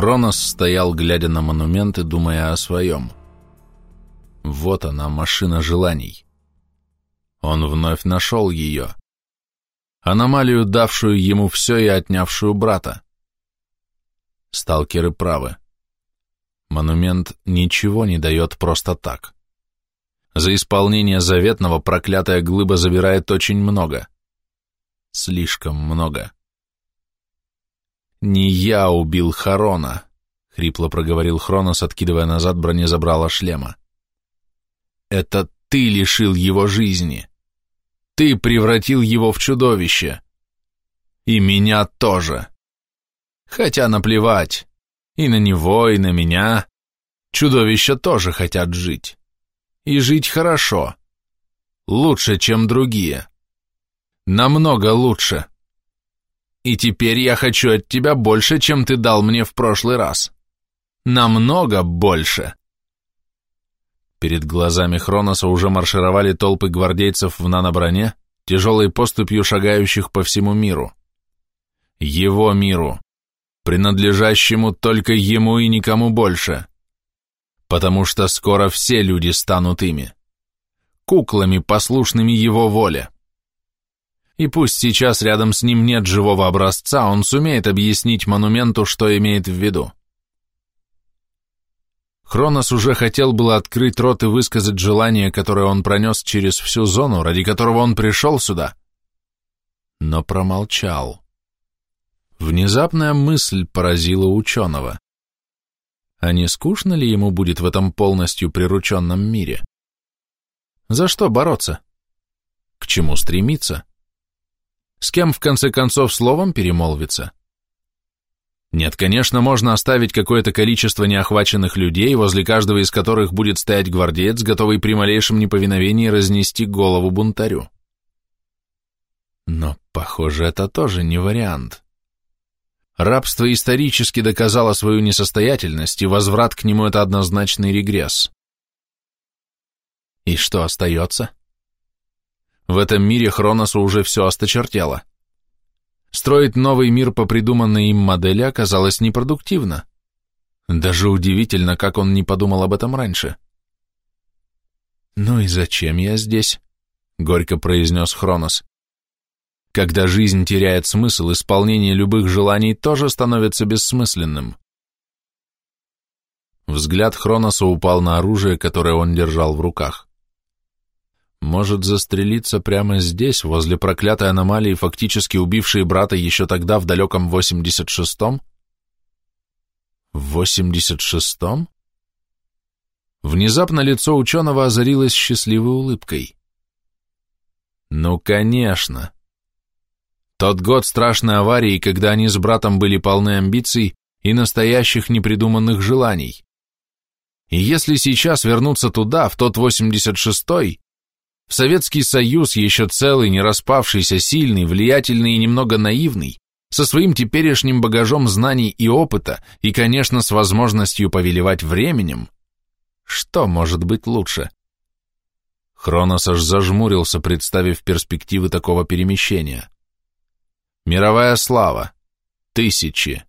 Хронос стоял, глядя на монумент и думая о своем. Вот она, машина желаний. Он вновь нашел ее. Аномалию, давшую ему все и отнявшую брата. Сталкеры правы. Монумент ничего не дает просто так. За исполнение заветного проклятая глыба забирает очень много. Слишком много. «Не я убил Харона», — хрипло проговорил Хронос, откидывая назад бронезабрала шлема. «Это ты лишил его жизни. Ты превратил его в чудовище. И меня тоже. Хотя наплевать. И на него, и на меня. Чудовища тоже хотят жить. И жить хорошо. Лучше, чем другие. Намного лучше. И теперь я хочу от тебя больше, чем ты дал мне в прошлый раз. Намного больше. Перед глазами Хроноса уже маршировали толпы гвардейцев в наноброне, тяжелой поступью шагающих по всему миру. Его миру, принадлежащему только ему и никому больше. Потому что скоро все люди станут ими. Куклами, послушными его воле. И пусть сейчас рядом с ним нет живого образца, он сумеет объяснить монументу, что имеет в виду. Хронос уже хотел было открыть рот и высказать желание, которое он пронес через всю зону, ради которого он пришел сюда, но промолчал. Внезапная мысль поразила ученого. А не скучно ли ему будет в этом полностью прирученном мире? За что бороться? К чему стремиться? С кем, в конце концов, словом перемолвиться? Нет, конечно, можно оставить какое-то количество неохваченных людей, возле каждого из которых будет стоять гвардеец, готовый при малейшем неповиновении разнести голову бунтарю. Но, похоже, это тоже не вариант. Рабство исторически доказало свою несостоятельность, и возврат к нему – это однозначный регресс. И что остается? В этом мире Хроносу уже все осточертело. Строить новый мир по придуманной им модели оказалось непродуктивно. Даже удивительно, как он не подумал об этом раньше. «Ну и зачем я здесь?» — горько произнес Хронос. «Когда жизнь теряет смысл, исполнение любых желаний тоже становится бессмысленным». Взгляд Хроноса упал на оружие, которое он держал в руках. Может застрелиться прямо здесь, возле проклятой аномалии, фактически убившей брата еще тогда в далеком 86-м? В 86-м? Внезапно лицо ученого озарилось счастливой улыбкой. Ну, конечно. Тот год страшной аварии, когда они с братом были полны амбиций и настоящих непридуманных желаний. И если сейчас вернуться туда, в тот 86-й, в Советский Союз еще целый, не распавшийся, сильный, влиятельный и немного наивный, со своим теперешним багажом знаний и опыта, и, конечно, с возможностью повелевать временем, что может быть лучше? Хронос аж зажмурился, представив перспективы такого перемещения. Мировая слава. Тысячи.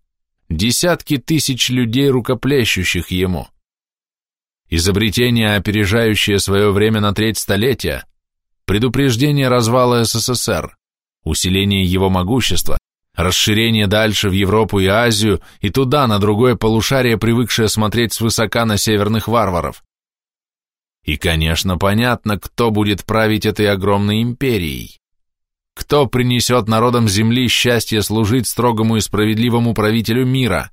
Десятки тысяч людей, рукоплещущих ему. Изобретение, опережающее свое время на треть столетия, предупреждение развала СССР, усиление его могущества, расширение дальше в Европу и Азию и туда, на другое полушарие, привыкшее смотреть свысока на северных варваров. И, конечно, понятно, кто будет править этой огромной империей. Кто принесет народам Земли счастье служить строгому и справедливому правителю мира?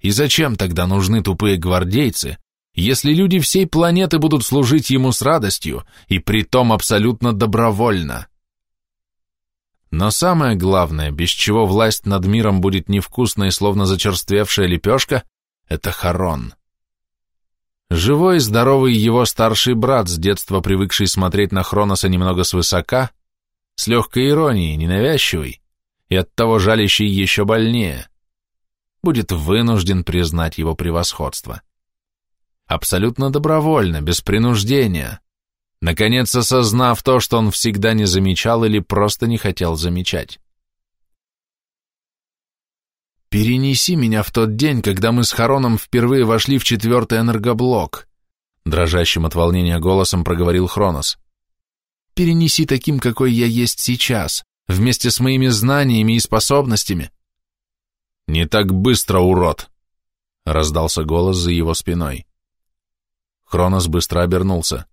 И зачем тогда нужны тупые гвардейцы, если люди всей планеты будут служить ему с радостью и притом абсолютно добровольно. Но самое главное, без чего власть над миром будет невкусной, словно зачерствевшая лепешка, это Харон. Живой и здоровый его старший брат, с детства привыкший смотреть на Хроноса немного свысока, с легкой иронией, ненавязчивый, и оттого жалящий еще больнее, будет вынужден признать его превосходство абсолютно добровольно, без принуждения, наконец осознав то, что он всегда не замечал или просто не хотел замечать. Перенеси меня в тот день, когда мы с Хароном впервые вошли в четвертый энергоблок, дрожащим от волнения голосом проговорил Хронос. Перенеси таким, какой я есть сейчас, вместе с моими знаниями и способностями. Не так быстро, урод, раздался голос за его спиной. Хронос быстро обернулся.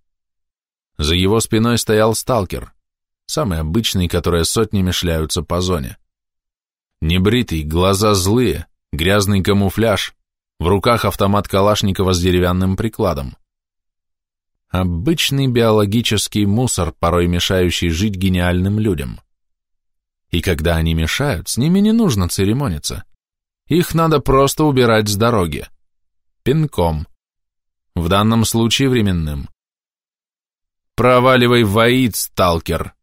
За его спиной стоял сталкер, самый обычный, которые сотнями шляются по зоне. Небритый, глаза злые, грязный камуфляж, в руках автомат Калашникова с деревянным прикладом. Обычный биологический мусор, порой мешающий жить гениальным людям. И когда они мешают, с ними не нужно церемониться. Их надо просто убирать с дороги. Пинком. В данном случае временным. «Проваливай в сталкер!»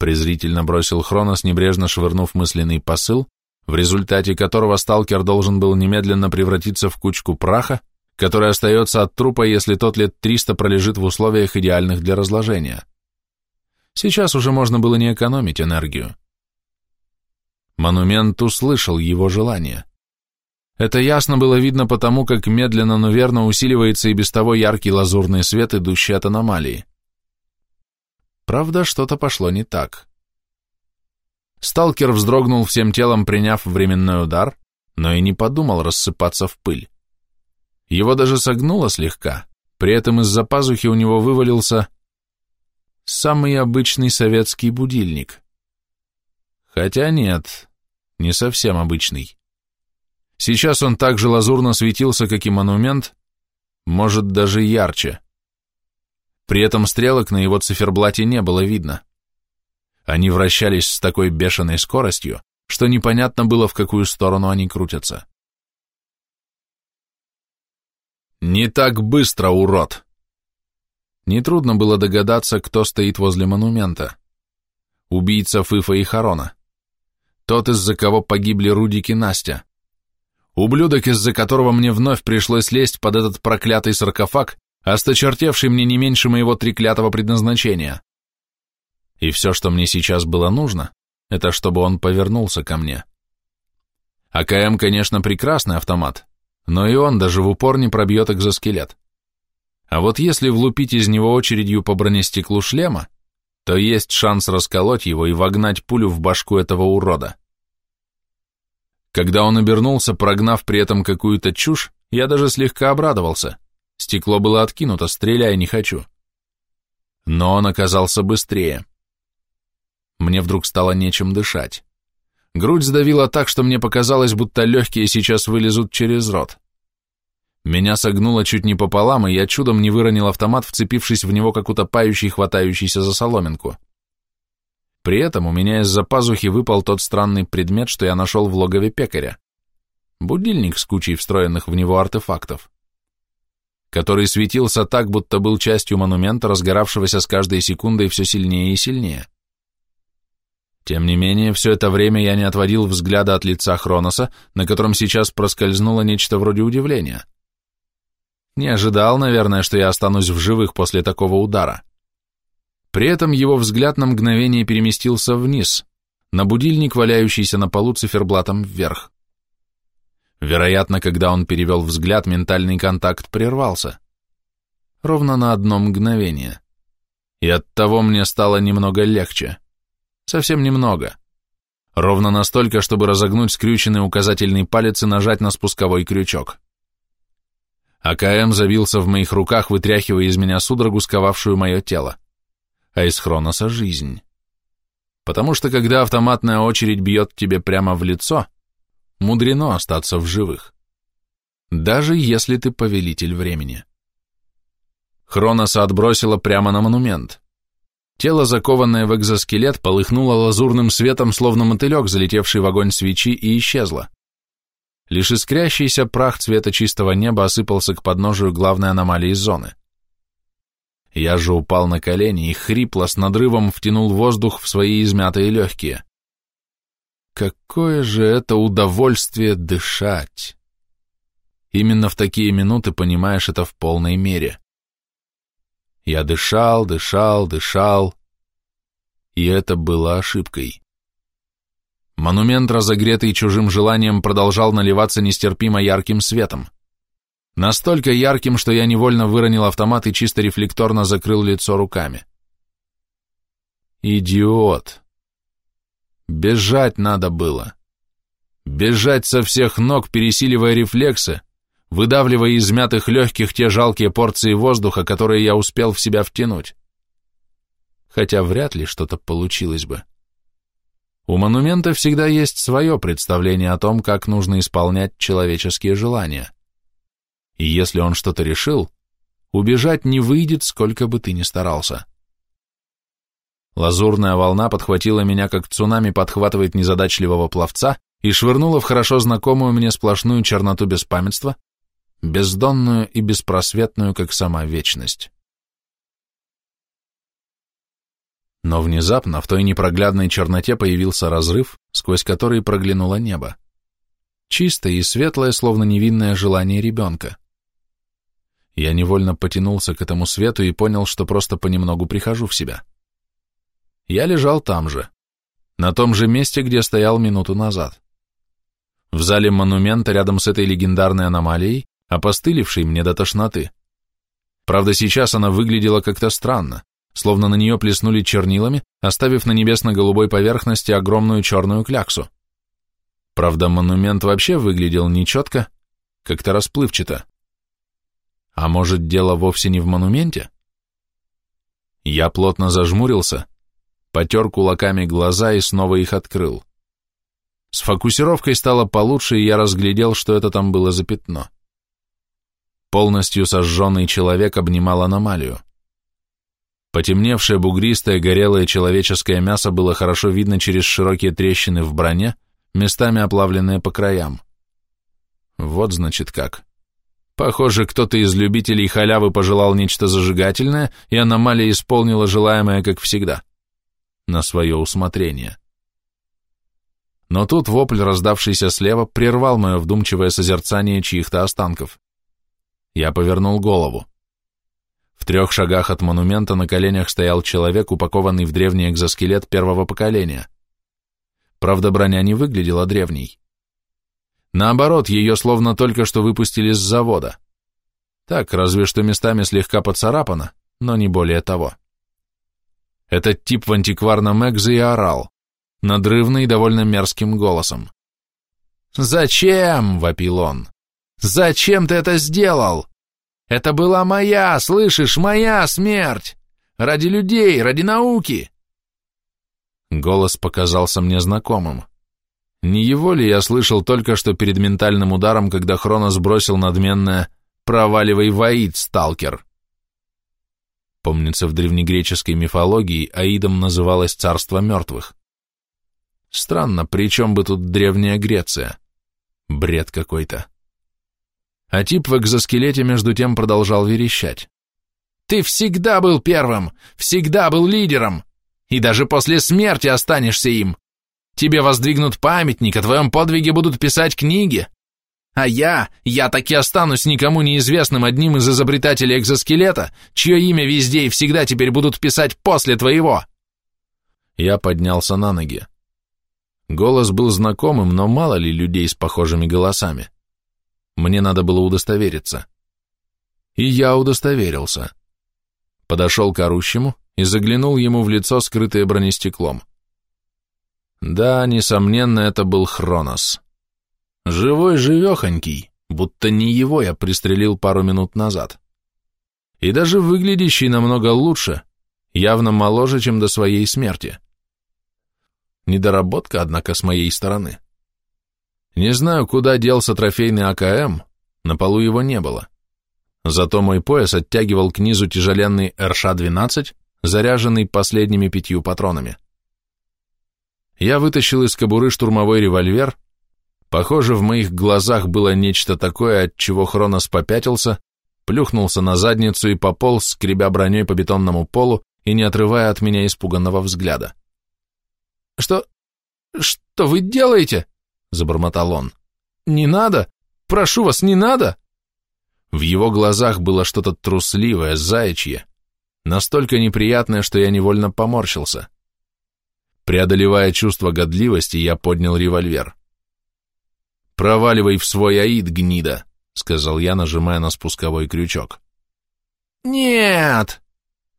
презрительно бросил Хронос, небрежно швырнув мысленный посыл, в результате которого сталкер должен был немедленно превратиться в кучку праха, который остается от трупа, если тот лет 300 пролежит в условиях идеальных для разложения. Сейчас уже можно было не экономить энергию. Монумент услышал его желание. Это ясно было видно потому, как медленно, но верно усиливается и без того яркий лазурный свет, идущий от аномалии. Правда, что-то пошло не так. Сталкер вздрогнул всем телом, приняв временной удар, но и не подумал рассыпаться в пыль. Его даже согнуло слегка, при этом из-за пазухи у него вывалился самый обычный советский будильник. Хотя нет, не совсем обычный. Сейчас он так же лазурно светился, как и монумент, может, даже ярче. При этом стрелок на его циферблате не было видно. Они вращались с такой бешеной скоростью, что непонятно было, в какую сторону они крутятся. «Не так быстро, урод!» Нетрудно было догадаться, кто стоит возле монумента. Убийца Фыфа и Харона. Тот, из-за кого погибли Рудик и Настя. Ублюдок, из-за которого мне вновь пришлось лезть под этот проклятый саркофаг осточертевший мне не меньше моего треклятого предназначения. И все, что мне сейчас было нужно, это чтобы он повернулся ко мне. АКМ, конечно, прекрасный автомат, но и он даже в упор не пробьет экзоскелет. А вот если влупить из него очередью по бронестеклу шлема, то есть шанс расколоть его и вогнать пулю в башку этого урода. Когда он обернулся, прогнав при этом какую-то чушь, я даже слегка обрадовался – Стекло было откинуто, стреляя не хочу. Но он оказался быстрее. Мне вдруг стало нечем дышать. Грудь сдавила так, что мне показалось, будто легкие сейчас вылезут через рот. Меня согнуло чуть не пополам, и я чудом не выронил автомат, вцепившись в него, как утопающий, хватающийся за соломинку. При этом у меня из-за пазухи выпал тот странный предмет, что я нашел в логове пекаря. Будильник с кучей встроенных в него артефактов который светился так, будто был частью монумента, разгоравшегося с каждой секундой все сильнее и сильнее. Тем не менее, все это время я не отводил взгляда от лица Хроноса, на котором сейчас проскользнуло нечто вроде удивления. Не ожидал, наверное, что я останусь в живых после такого удара. При этом его взгляд на мгновение переместился вниз, на будильник, валяющийся на полу циферблатом вверх. Вероятно, когда он перевел взгляд, ментальный контакт прервался. Ровно на одно мгновение. И оттого мне стало немного легче. Совсем немного. Ровно настолько, чтобы разогнуть скрюченный указательный палец и нажать на спусковой крючок. АКМ забился в моих руках, вытряхивая из меня судорогу, сковавшую мое тело. А из Хроноса — жизнь. Потому что когда автоматная очередь бьет тебе прямо в лицо — мудрено остаться в живых. Даже если ты повелитель времени. Хроноса отбросило прямо на монумент. Тело, закованное в экзоскелет, полыхнуло лазурным светом, словно мотылек, залетевший в огонь свечи, и исчезло. Лишь искрящийся прах цвета чистого неба осыпался к подножию главной аномалии зоны. Я же упал на колени и хрипло с надрывом втянул воздух в свои измятые легкие. Какое же это удовольствие дышать! Именно в такие минуты понимаешь это в полной мере. Я дышал, дышал, дышал, и это было ошибкой. Монумент, разогретый чужим желанием, продолжал наливаться нестерпимо ярким светом. Настолько ярким, что я невольно выронил автомат и чисто рефлекторно закрыл лицо руками. Идиот. Бежать надо было. Бежать со всех ног, пересиливая рефлексы, выдавливая из мятых легких те жалкие порции воздуха, которые я успел в себя втянуть. Хотя вряд ли что-то получилось бы. У монумента всегда есть свое представление о том, как нужно исполнять человеческие желания. И если он что-то решил, убежать не выйдет, сколько бы ты ни старался. Лазурная волна подхватила меня, как цунами подхватывает незадачливого пловца, и швырнула в хорошо знакомую мне сплошную черноту беспамятства, бездонную и беспросветную, как сама вечность. Но внезапно в той непроглядной черноте появился разрыв, сквозь который проглянуло небо. Чистое и светлое, словно невинное желание ребенка. Я невольно потянулся к этому свету и понял, что просто понемногу прихожу в себя. Я лежал там же, на том же месте, где стоял минуту назад. В зале монумента рядом с этой легендарной аномалией, опостылевшей мне до тошноты. Правда, сейчас она выглядела как-то странно, словно на нее плеснули чернилами, оставив на небесно-голубой поверхности огромную черную кляксу. Правда, монумент вообще выглядел нечетко, как-то расплывчато. А может, дело вовсе не в монументе? Я плотно зажмурился, потер кулаками глаза и снова их открыл. С фокусировкой стало получше, и я разглядел, что это там было за пятно. Полностью сожженный человек обнимал аномалию. Потемневшее бугристое горелое человеческое мясо было хорошо видно через широкие трещины в броне, местами оплавленные по краям. Вот значит как. Похоже, кто-то из любителей халявы пожелал нечто зажигательное, и аномалия исполнила желаемое, как всегда, на свое усмотрение. Но тут вопль, раздавшийся слева, прервал мое вдумчивое созерцание чьих-то останков. Я повернул голову. В трех шагах от монумента на коленях стоял человек, упакованный в древний экзоскелет первого поколения. Правда, броня не выглядела древней. Наоборот, ее словно только что выпустили с завода. Так, разве что местами слегка поцарапано, но не более того. Этот тип в антикварном экзе и орал, надрывно и довольно мерзким голосом. «Зачем?» — вопил он. «Зачем ты это сделал? Это была моя, слышишь, моя смерть! Ради людей, ради науки!» Голос показался мне знакомым. Не его ли я слышал только что перед ментальным ударом, когда Хронос бросил надменное «проваливай воит, сталкер»? Помнится, в древнегреческой мифологии Аидом называлось царство мертвых. Странно, при чем бы тут древняя Греция? Бред какой-то. А тип в экзоскелете между тем продолжал верещать. «Ты всегда был первым, всегда был лидером, и даже после смерти останешься им. Тебе воздвигнут памятник, о твоем подвиге будут писать книги. А я, я таки останусь никому неизвестным одним из изобретателей экзоскелета, чье имя везде и всегда теперь будут писать после твоего». Я поднялся на ноги. Голос был знакомым, но мало ли людей с похожими голосами. Мне надо было удостовериться. И я удостоверился. Подошел к орущему и заглянул ему в лицо, скрытое бронестеклом. Да, несомненно, это был Хронос. Живой-живехонький, будто не его я пристрелил пару минут назад. И даже выглядящий намного лучше, явно моложе, чем до своей смерти. Недоработка, однако, с моей стороны. Не знаю, куда делся трофейный АКМ, на полу его не было. Зато мой пояс оттягивал к низу тяжеленный РШ-12, заряженный последними пятью патронами. Я вытащил из кобуры штурмовой револьвер. Похоже, в моих глазах было нечто такое, от чего Хронос попятился, плюхнулся на задницу и пополз, скребя броней по бетонному полу и не отрывая от меня испуганного взгляда. «Что... что вы делаете?» — забормотал он. «Не надо! Прошу вас, не надо!» В его глазах было что-то трусливое, заячье, настолько неприятное, что я невольно поморщился. Преодолевая чувство годливости, я поднял револьвер. «Проваливай в свой аид, гнида!» — сказал я, нажимая на спусковой крючок. «Нет!»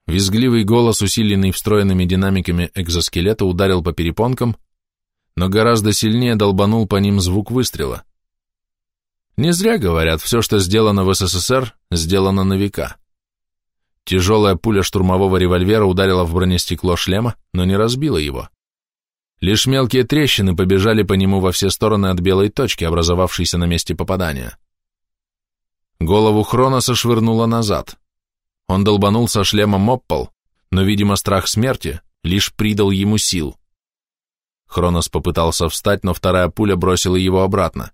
Визгливый голос, усиленный встроенными динамиками экзоскелета, ударил по перепонкам, но гораздо сильнее долбанул по ним звук выстрела. Не зря говорят, все, что сделано в СССР, сделано на века. Тяжелая пуля штурмового револьвера ударила в бронестекло шлема, но не разбила его. Лишь мелкие трещины побежали по нему во все стороны от белой точки, образовавшейся на месте попадания. Голову Хроноса швырнуло назад. Он долбанул со шлемом об но, видимо, страх смерти лишь придал ему сил. Хронос попытался встать, но вторая пуля бросила его обратно.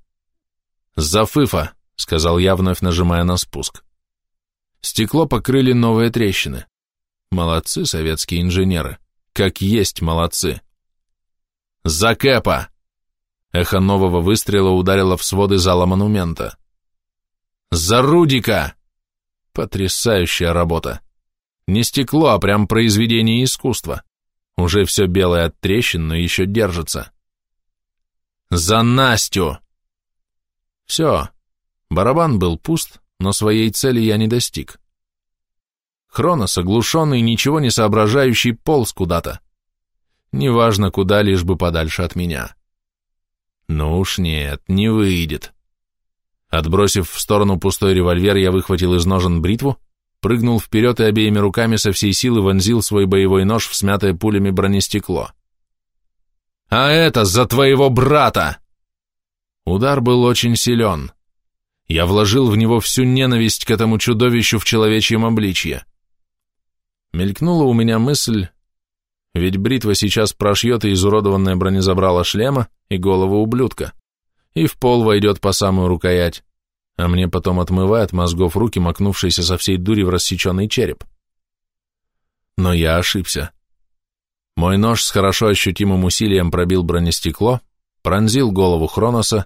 «Зафыфа!» — сказал я, вновь нажимая на спуск. Стекло покрыли новые трещины. Молодцы советские инженеры. Как есть молодцы. «За Кэпа!» Эхо нового выстрела ударило в своды зала монумента. «За Рудика!» Потрясающая работа. Не стекло, а прям произведение искусства. Уже все белое от трещин, но еще держится. «За Настю!» Все. Барабан был пуст, но своей цели я не достиг. Хронос, оглушенный, ничего не соображающий, полз куда-то. Неважно куда, лишь бы подальше от меня. Ну уж нет, не выйдет. Отбросив в сторону пустой револьвер, я выхватил из ножен бритву, прыгнул вперед и обеими руками со всей силы вонзил свой боевой нож в смятое пулями бронестекло. «А это за твоего брата!» Удар был очень силен. Я вложил в него всю ненависть к этому чудовищу в человечьем обличье. Мелькнула у меня мысль, ведь бритва сейчас прошьет и изуродованное бронезабрало шлема и голову ублюдка, и в пол войдет по самую рукоять, а мне потом отмывает мозгов руки, макнувшиеся со всей дури в рассеченный череп. Но я ошибся. Мой нож с хорошо ощутимым усилием пробил бронестекло, пронзил голову Хроноса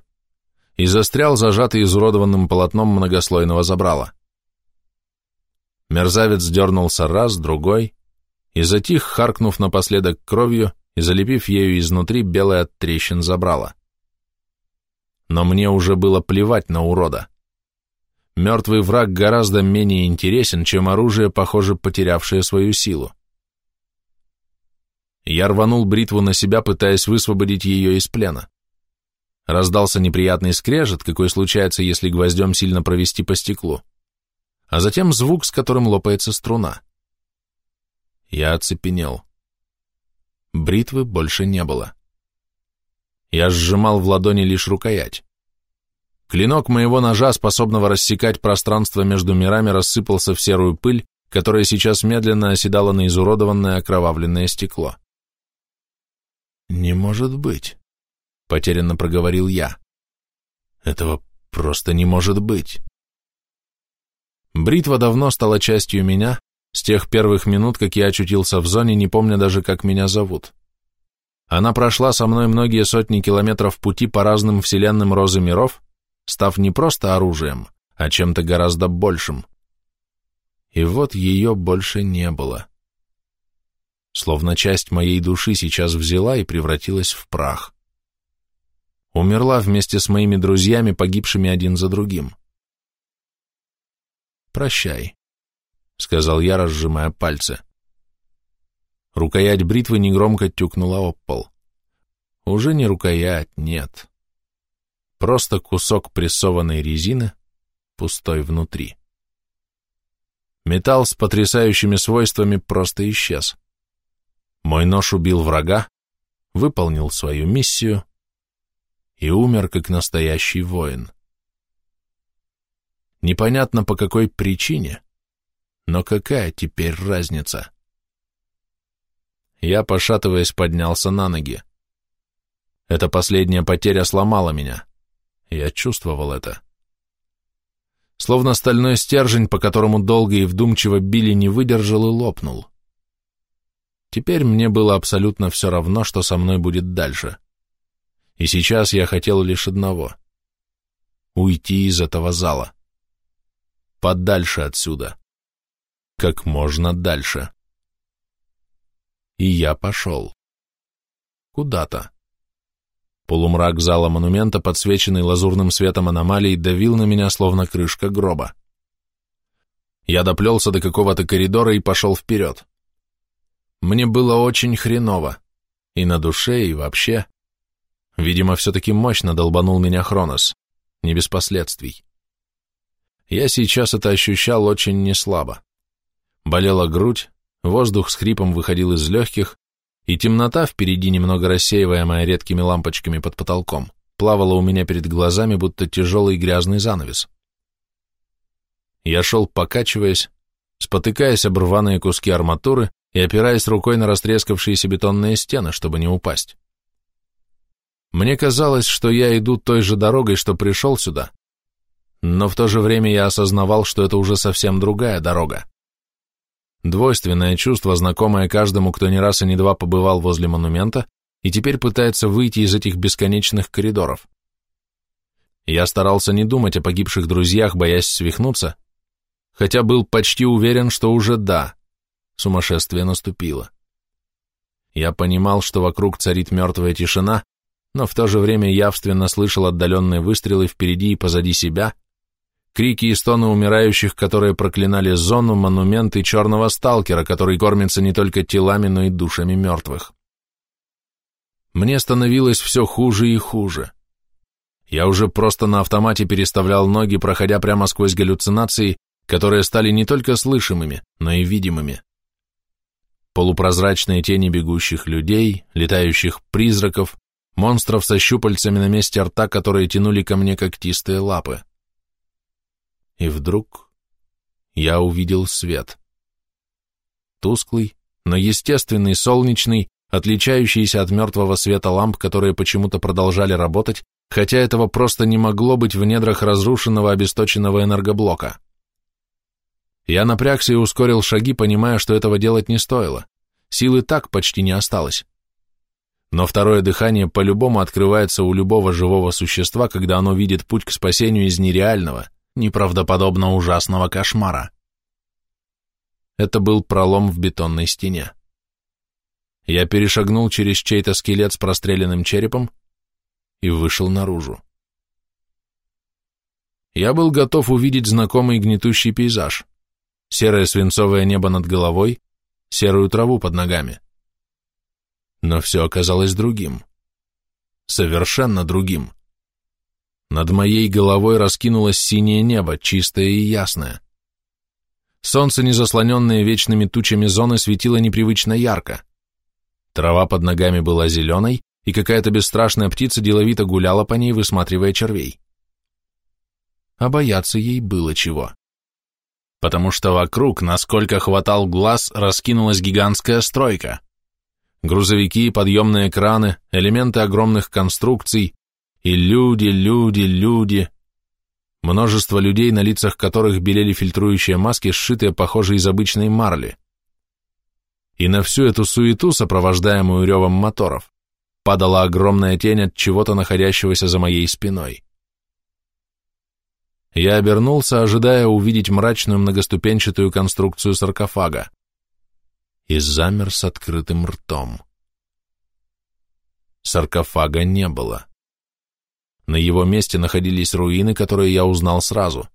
и застрял зажатый изуродованным полотном многослойного забрала. Мерзавец дернулся раз, другой, и затих, харкнув напоследок кровью и залепив ею изнутри белое от трещин забрала. Но мне уже было плевать на урода. Мертвый враг гораздо менее интересен, чем оружие, похоже, потерявшее свою силу. Я рванул бритву на себя, пытаясь высвободить ее из плена. Раздался неприятный скрежет, какой случается, если гвоздем сильно провести по стеклу, а затем звук, с которым лопается струна. Я оцепенел. Бритвы больше не было. Я сжимал в ладони лишь рукоять. Клинок моего ножа, способного рассекать пространство между мирами, рассыпался в серую пыль, которая сейчас медленно оседала на изуродованное окровавленное стекло. «Не может быть», — потерянно проговорил я. «Этого просто не может быть». Бритва давно стала частью меня, с тех первых минут, как я очутился в зоне, не помня даже, как меня зовут. Она прошла со мной многие сотни километров пути по разным вселенным розы миров, став не просто оружием, а чем-то гораздо большим. И вот ее больше не было. Словно часть моей души сейчас взяла и превратилась в прах. Умерла вместе с моими друзьями, погибшими один за другим. «Прощай», — сказал я, разжимая пальцы. Рукоять бритвы негромко тюкнула об пол. Уже не рукоять, нет. Просто кусок прессованной резины, пустой внутри. Металл с потрясающими свойствами просто исчез. Мой нож убил врага, выполнил свою миссию и умер как настоящий воин. Непонятно по какой причине, но какая теперь разница? Я, пошатываясь, поднялся на ноги. Эта последняя потеря сломала меня. Я чувствовал это. Словно стальной стержень, по которому долго и вдумчиво били, не выдержал и лопнул. Теперь мне было абсолютно все равно, что со мной будет дальше. И сейчас я хотел лишь одного — уйти из этого зала. Подальше отсюда. Как можно дальше. И я пошел. куда-то. Полумрак зала монумента, подсвеченный лазурным светом аномалий, давил на меня, словно крышка гроба. Я доплелся до какого-то коридора и пошел вперед. Мне было очень хреново. И на душе, и вообще. Видимо, все-таки мощно долбанул меня Хронос. Не без последствий. Я сейчас это ощущал очень неслабо. Болела грудь, воздух с хрипом выходил из легких, и темнота впереди, немного рассеиваемая редкими лампочками под потолком, плавала у меня перед глазами, будто тяжелый грязный занавес. Я шел, покачиваясь, спотыкаясь об рваные куски арматуры и опираясь рукой на растрескавшиеся бетонные стены, чтобы не упасть. Мне казалось, что я иду той же дорогой, что пришел сюда, но в то же время я осознавал, что это уже совсем другая дорога. Двойственное чувство, знакомое каждому, кто не раз и не два побывал возле монумента и теперь пытается выйти из этих бесконечных коридоров. Я старался не думать о погибших друзьях, боясь свихнуться, хотя был почти уверен, что уже да, сумасшествие наступило. Я понимал, что вокруг царит мертвая тишина, но в то же время явственно слышал отдаленные выстрелы впереди и позади себя, крики и стоны умирающих, которые проклинали зону, монументы черного сталкера, который кормится не только телами, но и душами мертвых. Мне становилось все хуже и хуже. Я уже просто на автомате переставлял ноги, проходя прямо сквозь галлюцинации, которые стали не только слышимыми, но и видимыми. Полупрозрачные тени бегущих людей, летающих призраков, монстров со щупальцами на месте рта, которые тянули ко мне когтистые лапы. И вдруг я увидел свет. Тусклый, но естественный, солнечный, отличающийся от мертвого света ламп, которые почему-то продолжали работать, хотя этого просто не могло быть в недрах разрушенного обесточенного энергоблока. Я напрягся и ускорил шаги, понимая, что этого делать не стоило. Силы так почти не осталось. Но второе дыхание по-любому открывается у любого живого существа, когда оно видит путь к спасению из нереального – неправдоподобно ужасного кошмара. Это был пролом в бетонной стене. Я перешагнул через чей-то скелет с простреленным черепом и вышел наружу. Я был готов увидеть знакомый гнетущий пейзаж. Серое свинцовое небо над головой, серую траву под ногами. Но все оказалось другим. Совершенно другим. Над моей головой раскинулось синее небо, чистое и ясное. Солнце, не заслоненное вечными тучами зоны, светило непривычно ярко. Трава под ногами была зеленой, и какая-то бесстрашная птица деловито гуляла по ней, высматривая червей. А бояться ей было чего. Потому что вокруг, насколько хватал глаз, раскинулась гигантская стройка. Грузовики, подъемные краны, элементы огромных конструкций, и люди, люди, люди. Множество людей, на лицах которых белели фильтрующие маски, сшитые, похоже, из обычной марли. И на всю эту суету, сопровождаемую ревом моторов, падала огромная тень от чего-то находящегося за моей спиной. Я обернулся, ожидая увидеть мрачную многоступенчатую конструкцию саркофага, и замер с открытым ртом. Саркофага не было. На его месте находились руины, которые я узнал сразу.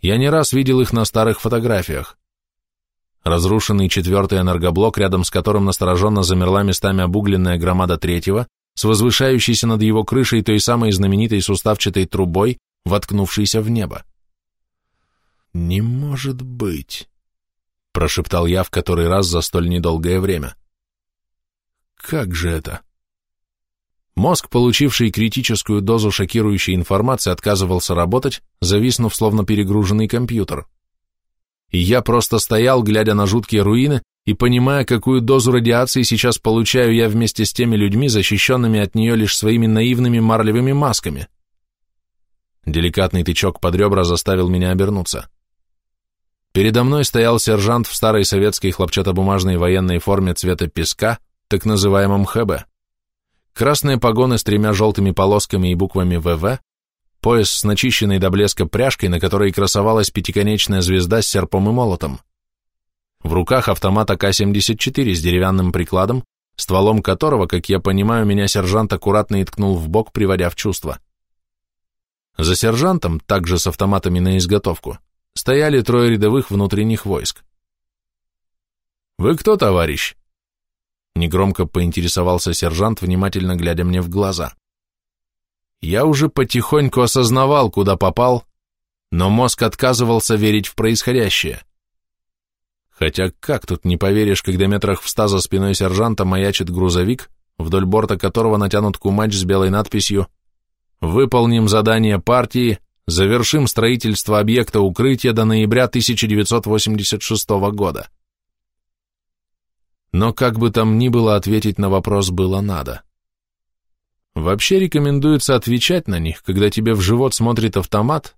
Я не раз видел их на старых фотографиях. Разрушенный четвертый энергоблок, рядом с которым настороженно замерла местами обугленная громада третьего, с возвышающейся над его крышей той самой знаменитой суставчатой трубой, воткнувшейся в небо. «Не может быть», — прошептал я в который раз за столь недолгое время. «Как же это?» Мозг, получивший критическую дозу шокирующей информации, отказывался работать, зависнув словно перегруженный компьютер. И я просто стоял, глядя на жуткие руины, и понимая, какую дозу радиации сейчас получаю я вместе с теми людьми, защищенными от нее лишь своими наивными марлевыми масками. Деликатный тычок под ребра заставил меня обернуться. Передо мной стоял сержант в старой советской хлопчатобумажной военной форме цвета песка, так называемом ХБ красные погоны с тремя желтыми полосками и буквами ВВ, пояс с начищенной до блеска пряжкой, на которой красовалась пятиконечная звезда с серпом и молотом. В руках автомат АК-74 с деревянным прикладом, стволом которого, как я понимаю, меня сержант аккуратно и ткнул в бок, приводя в чувство. За сержантом, также с автоматами на изготовку, стояли трое рядовых внутренних войск. «Вы кто, товарищ?» Негромко поинтересовался сержант, внимательно глядя мне в глаза. Я уже потихоньку осознавал, куда попал, но мозг отказывался верить в происходящее. Хотя как тут не поверишь, когда метрах в ста за спиной сержанта маячит грузовик, вдоль борта которого натянут кумач с белой надписью «Выполним задание партии, завершим строительство объекта укрытия до ноября 1986 года». Но как бы там ни было, ответить на вопрос было надо. Вообще рекомендуется отвечать на них, когда тебе в живот смотрит автомат,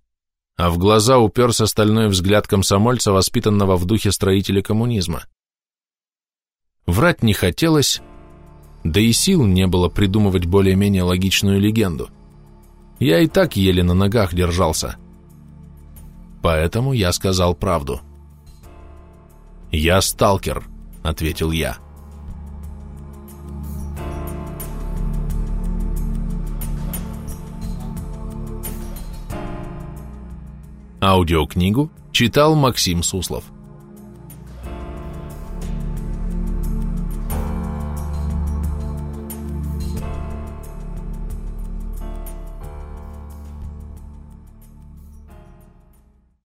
а в глаза уперся стальной взгляд комсомольца, воспитанного в духе строителя коммунизма. Врать не хотелось, да и сил не было придумывать более-менее логичную легенду. Я и так еле на ногах держался. Поэтому я сказал правду. «Я сталкер», — ответил я. Аудиокнигу читал Максим Суслов.